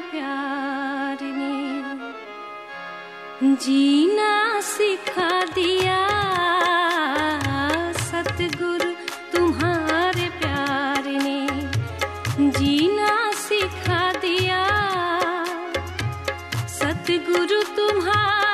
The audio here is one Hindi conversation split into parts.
प्यार ने जीना सिखा दिया। सतगुरु तुम्हारे प्यार ने जीना सिखा दिया। सतगुरु तुम्हारे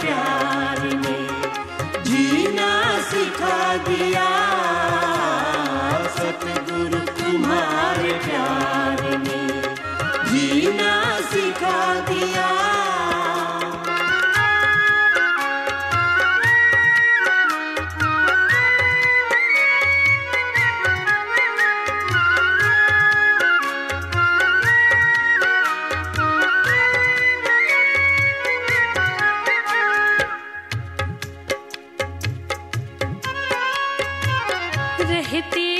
तुम्हारे रहते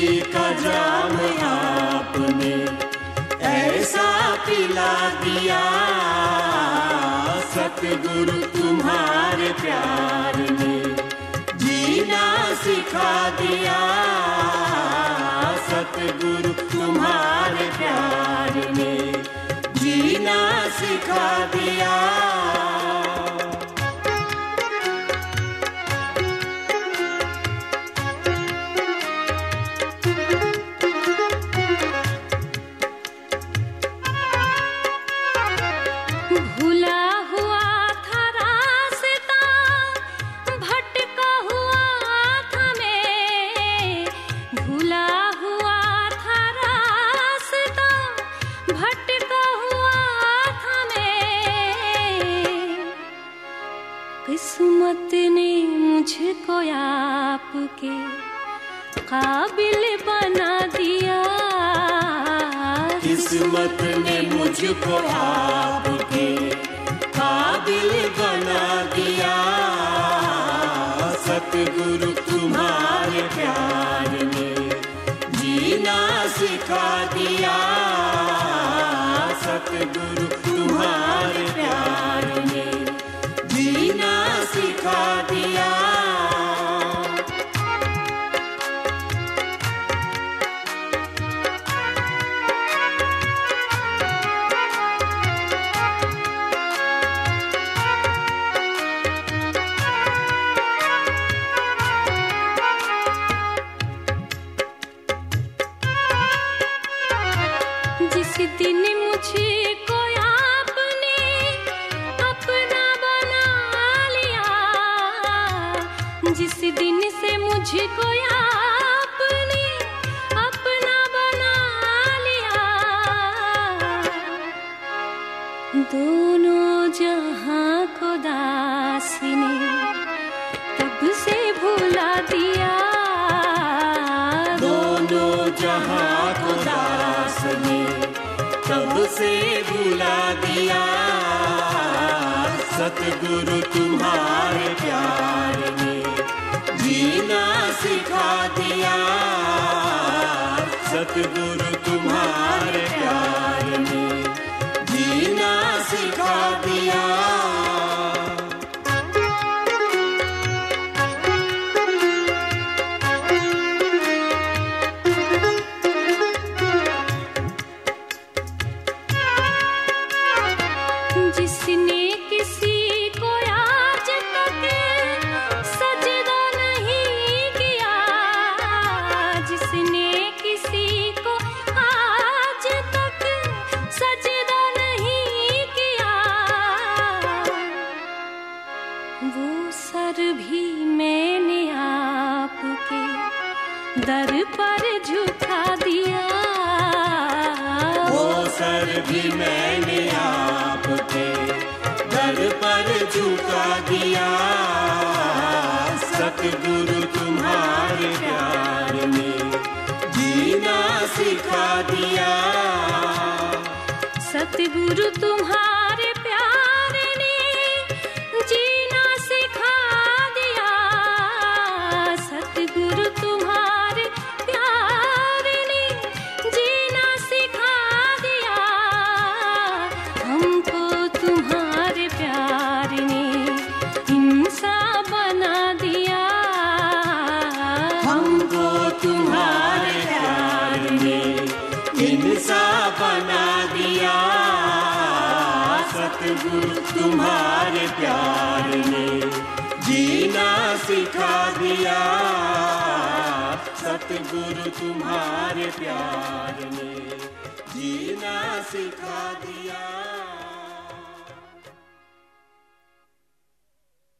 का जाम आपने, ऐसा पिला दिया। सतगुरु तुम्हारे प्यार ने जीना सिखा दिया। सतगुरु तुम्हारे प्यार ने जीना सिखा दिया। आपके काबिल बना दिया। किस्मत ने मुझको आपके काबिल बना दिया। सतगुरु तुम्हारे प्यार ने जीना सिखा दिया। मुझको आपने अपना बना लिया। दोनों जहाँ को तब से भुला दिया। दोनों जहाँ को ने तब से भुला दिया। सतगुरु तुम्हारे प्यार ने जीना सिखा दिया। सतगुरु तुम्हारे प्यार ने जीना सिखा दिया। दर पर झुका दिया। वो सर भी मैंने आपके दर पर झुका दिया। सतगुरु तुम्हारे प्यार में जीना सिखा दिया। सतगुरु तुम्हारे तुम्हारे प्यार ने हिंसा बना दिया। सतगुरु तुम्हारे प्यार ने जीना सिखा दिया। सतगुरु तुम्हारे प्यार ने जीना सिखा दिया।